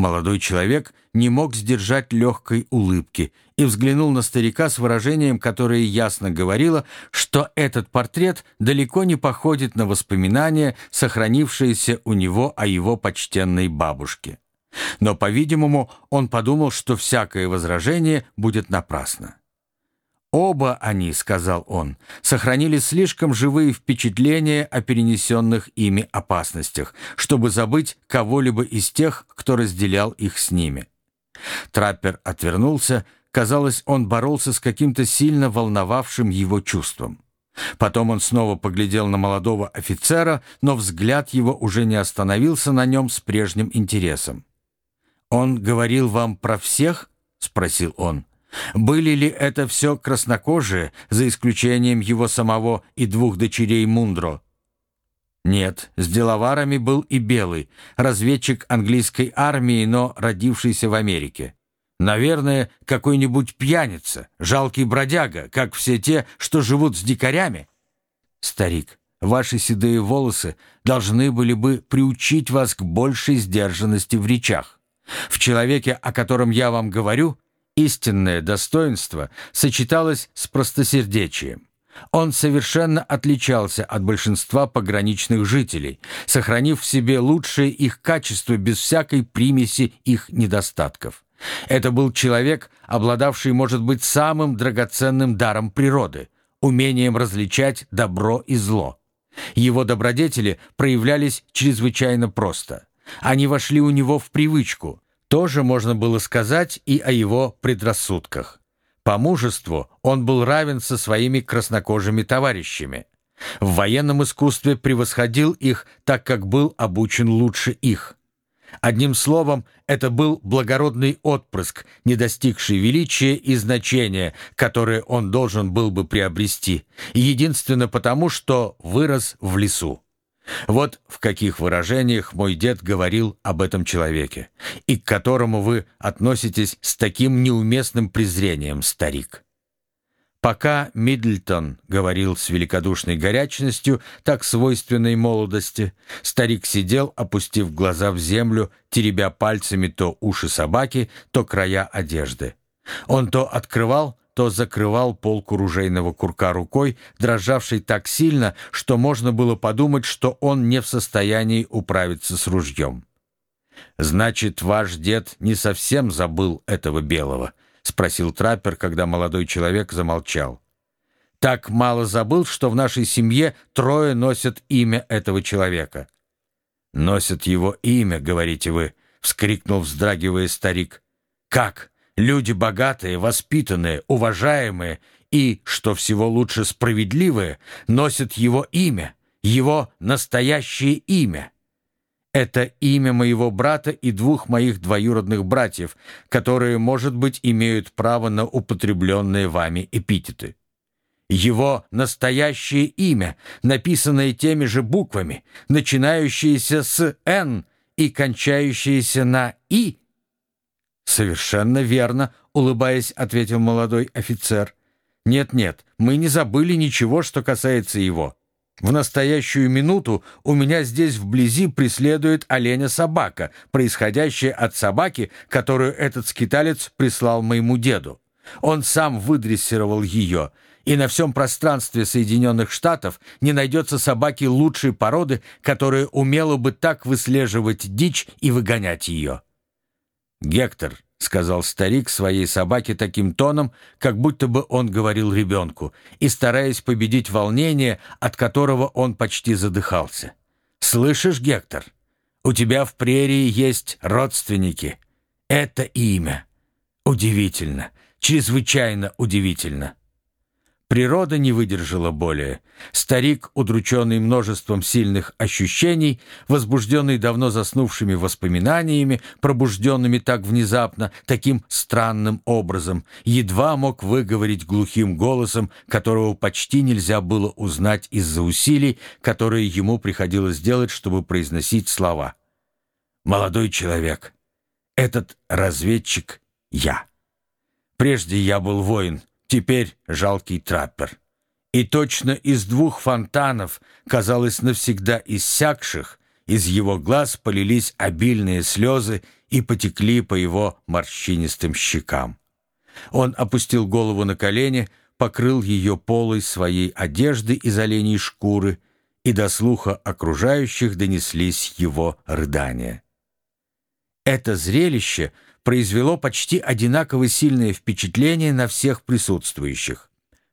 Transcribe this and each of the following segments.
Молодой человек не мог сдержать легкой улыбки и взглянул на старика с выражением, которое ясно говорило, что этот портрет далеко не походит на воспоминания, сохранившиеся у него о его почтенной бабушке. Но, по-видимому, он подумал, что всякое возражение будет напрасно. Оба они, сказал он, сохранили слишком живые впечатления о перенесенных ими опасностях, чтобы забыть кого-либо из тех, кто разделял их с ними. Траппер отвернулся, казалось, он боролся с каким-то сильно волновавшим его чувством. Потом он снова поглядел на молодого офицера, но взгляд его уже не остановился на нем с прежним интересом. «Он говорил вам про всех?» — спросил он. Были ли это все краснокожие, за исключением его самого и двух дочерей Мундро? Нет, с деловарами был и белый, разведчик английской армии, но родившийся в Америке. Наверное, какой-нибудь пьяница, жалкий бродяга, как все те, что живут с дикарями. Старик, ваши седые волосы должны были бы приучить вас к большей сдержанности в речах. В человеке, о котором я вам говорю, истинное достоинство сочеталось с простосердечием. Он совершенно отличался от большинства пограничных жителей, сохранив в себе лучшие их качества без всякой примеси их недостатков. Это был человек, обладавший, может быть, самым драгоценным даром природы – умением различать добро и зло. Его добродетели проявлялись чрезвычайно просто. Они вошли у него в привычку – тоже можно было сказать и о его предрассудках. По мужеству он был равен со своими краснокожими товарищами. В военном искусстве превосходил их, так как был обучен лучше их. Одним словом, это был благородный отпрыск, не достигший величия и значения, которое он должен был бы приобрести, единственно потому, что вырос в лесу. Вот в каких выражениях мой дед говорил об этом человеке, и к которому вы относитесь с таким неуместным презрением, старик. Пока Мидлтон говорил с великодушной горячностью, так свойственной молодости, старик сидел, опустив глаза в землю, теребя пальцами то уши собаки, то края одежды. Он то открывал, то закрывал полку ружейного курка рукой, дрожавшей так сильно, что можно было подумать, что он не в состоянии управиться с ружьем. «Значит, ваш дед не совсем забыл этого белого?» — спросил траппер, когда молодой человек замолчал. «Так мало забыл, что в нашей семье трое носят имя этого человека». «Носят его имя, говорите вы», — вскрикнул, вздрагивая старик. «Как? Люди богатые, воспитанные, уважаемые и, что всего лучше, справедливые, носят его имя, его настоящее имя. Это имя моего брата и двух моих двоюродных братьев, которые, может быть, имеют право на употребленные вами эпитеты. Его настоящее имя, написанное теми же буквами, начинающееся с «Н» и кончающееся на «И», «Совершенно верно», — улыбаясь, ответил молодой офицер. «Нет-нет, мы не забыли ничего, что касается его. В настоящую минуту у меня здесь вблизи преследует оленя-собака, происходящая от собаки, которую этот скиталец прислал моему деду. Он сам выдрессировал ее, и на всем пространстве Соединенных Штатов не найдется собаки лучшей породы, которая умела бы так выслеживать дичь и выгонять ее». «Гектор», — сказал старик своей собаке таким тоном, как будто бы он говорил ребенку, и стараясь победить волнение, от которого он почти задыхался. «Слышишь, Гектор, у тебя в прерии есть родственники. Это имя. Удивительно, чрезвычайно удивительно. Природа не выдержала более. Старик, удрученный множеством сильных ощущений, возбужденный давно заснувшими воспоминаниями, пробужденными так внезапно, таким странным образом, едва мог выговорить глухим голосом, которого почти нельзя было узнать из-за усилий, которые ему приходилось делать, чтобы произносить слова. «Молодой человек, этот разведчик — я. Прежде я был воин, теперь жалкий траппер. И точно из двух фонтанов, казалось, навсегда иссякших, из его глаз полились обильные слезы и потекли по его морщинистым щекам. Он опустил голову на колени, покрыл ее полой своей одежды из оленей шкуры, и до слуха окружающих донеслись его рыдания. Это зрелище произвело почти одинаково сильное впечатление на всех присутствующих.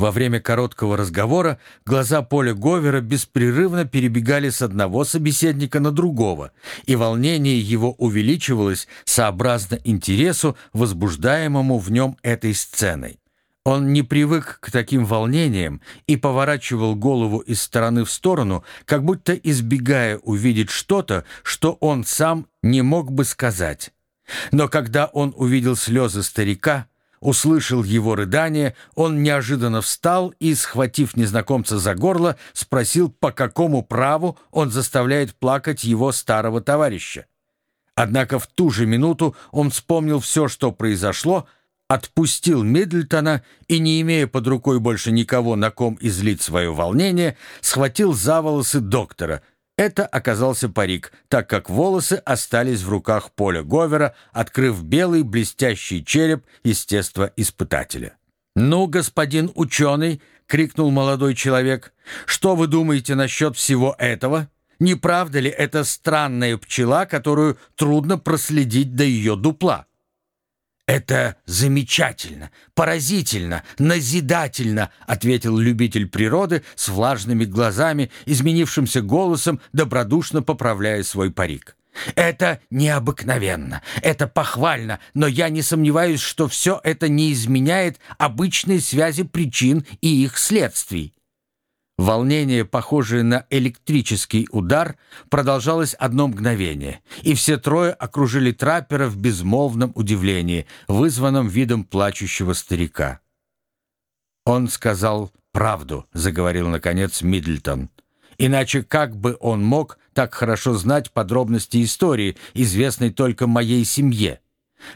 Во время короткого разговора глаза Поля Говера беспрерывно перебегали с одного собеседника на другого, и волнение его увеличивалось сообразно интересу, возбуждаемому в нем этой сценой. Он не привык к таким волнениям и поворачивал голову из стороны в сторону, как будто избегая увидеть что-то, что он сам не мог бы сказать. Но когда он увидел слезы старика, услышал его рыдание, он неожиданно встал и, схватив незнакомца за горло, спросил, по какому праву он заставляет плакать его старого товарища. Однако в ту же минуту он вспомнил все, что произошло, отпустил Мидльтона и, не имея под рукой больше никого, на ком излить свое волнение, схватил за волосы доктора — это оказался парик, так как волосы остались в руках Поля Говера, открыв белый блестящий череп естествоиспытателя. «Ну, господин ученый!» — крикнул молодой человек. «Что вы думаете насчет всего этого? Не правда ли это странная пчела, которую трудно проследить до ее дупла?» «Это замечательно, поразительно, назидательно», ответил любитель природы с влажными глазами, изменившимся голосом, добродушно поправляя свой парик. «Это необыкновенно, это похвально, но я не сомневаюсь, что все это не изменяет обычной связи причин и их следствий. Волнение, похожее на электрический удар, продолжалось одно мгновение, и все трое окружили траппера в безмолвном удивлении, вызванном видом плачущего старика. «Он сказал правду», — заговорил, наконец, Мидльтон. «Иначе как бы он мог так хорошо знать подробности истории, известной только моей семье?»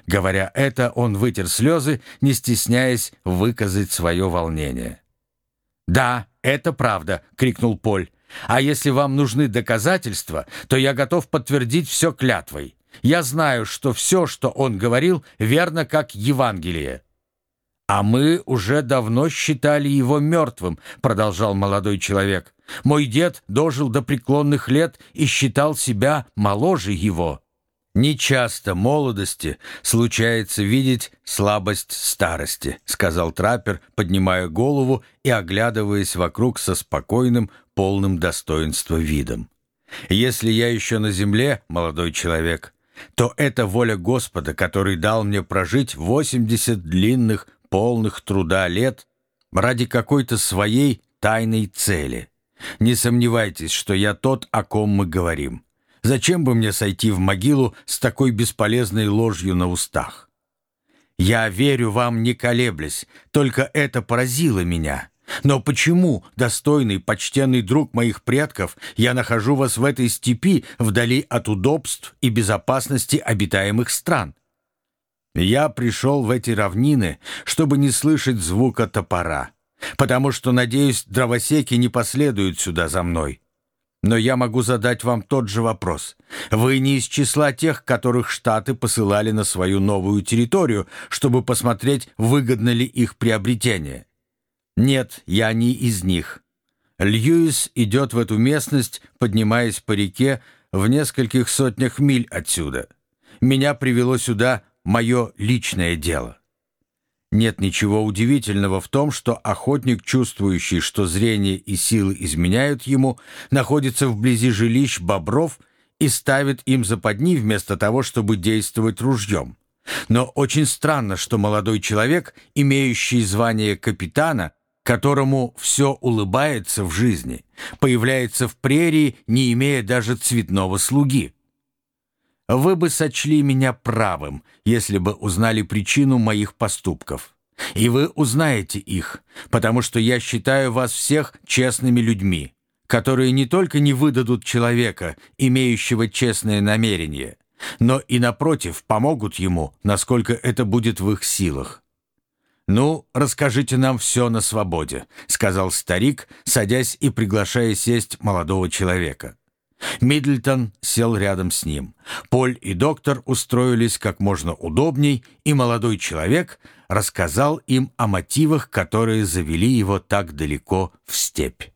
Говоря это, он вытер слезы, не стесняясь выказать свое волнение. «Да, это правда», — крикнул Поль. «А если вам нужны доказательства, то я готов подтвердить все клятвой. Я знаю, что все, что он говорил, верно как Евангелие». «А мы уже давно считали его мертвым», — продолжал молодой человек. «Мой дед дожил до преклонных лет и считал себя моложе его». «Нечасто молодости случается видеть слабость старости», сказал траппер, поднимая голову и оглядываясь вокруг со спокойным, полным достоинства видом. «Если я еще на земле, молодой человек, то это воля Господа, который дал мне прожить 80 длинных, полных труда лет ради какой-то своей тайной цели. Не сомневайтесь, что я тот, о ком мы говорим. Зачем бы мне сойти в могилу с такой бесполезной ложью на устах? Я верю вам, не колеблясь, только это поразило меня. Но почему, достойный, почтенный друг моих предков, я нахожу вас в этой степи, вдали от удобств и безопасности обитаемых стран? Я пришел в эти равнины, чтобы не слышать звука топора, потому что, надеюсь, дровосеки не последуют сюда за мной. Но я могу задать вам тот же вопрос. Вы не из числа тех, которых Штаты посылали на свою новую территорию, чтобы посмотреть, выгодно ли их приобретение? Нет, я не из них. Льюис идет в эту местность, поднимаясь по реке в нескольких сотнях миль отсюда. Меня привело сюда мое личное дело. Нет ничего удивительного в том, что охотник, чувствующий, что зрение и силы изменяют ему, находится вблизи жилищ бобров и ставит им западни вместо того, чтобы действовать ружьем. Но очень странно, что молодой человек, имеющий звание капитана, которому все улыбается в жизни, появляется в прерии, не имея даже цветного слуги. Вы бы сочли меня правым, если бы узнали причину моих поступков. И вы узнаете их, потому что я считаю вас всех честными людьми, которые не только не выдадут человека, имеющего честное намерение, но и, напротив, помогут ему, насколько это будет в их силах. «Ну, расскажите нам все на свободе», — сказал старик, садясь и приглашая сесть молодого человека. Миддлтон сел рядом с ним. Поль и доктор устроились как можно удобней, и молодой человек рассказал им о мотивах, которые завели его так далеко в степь.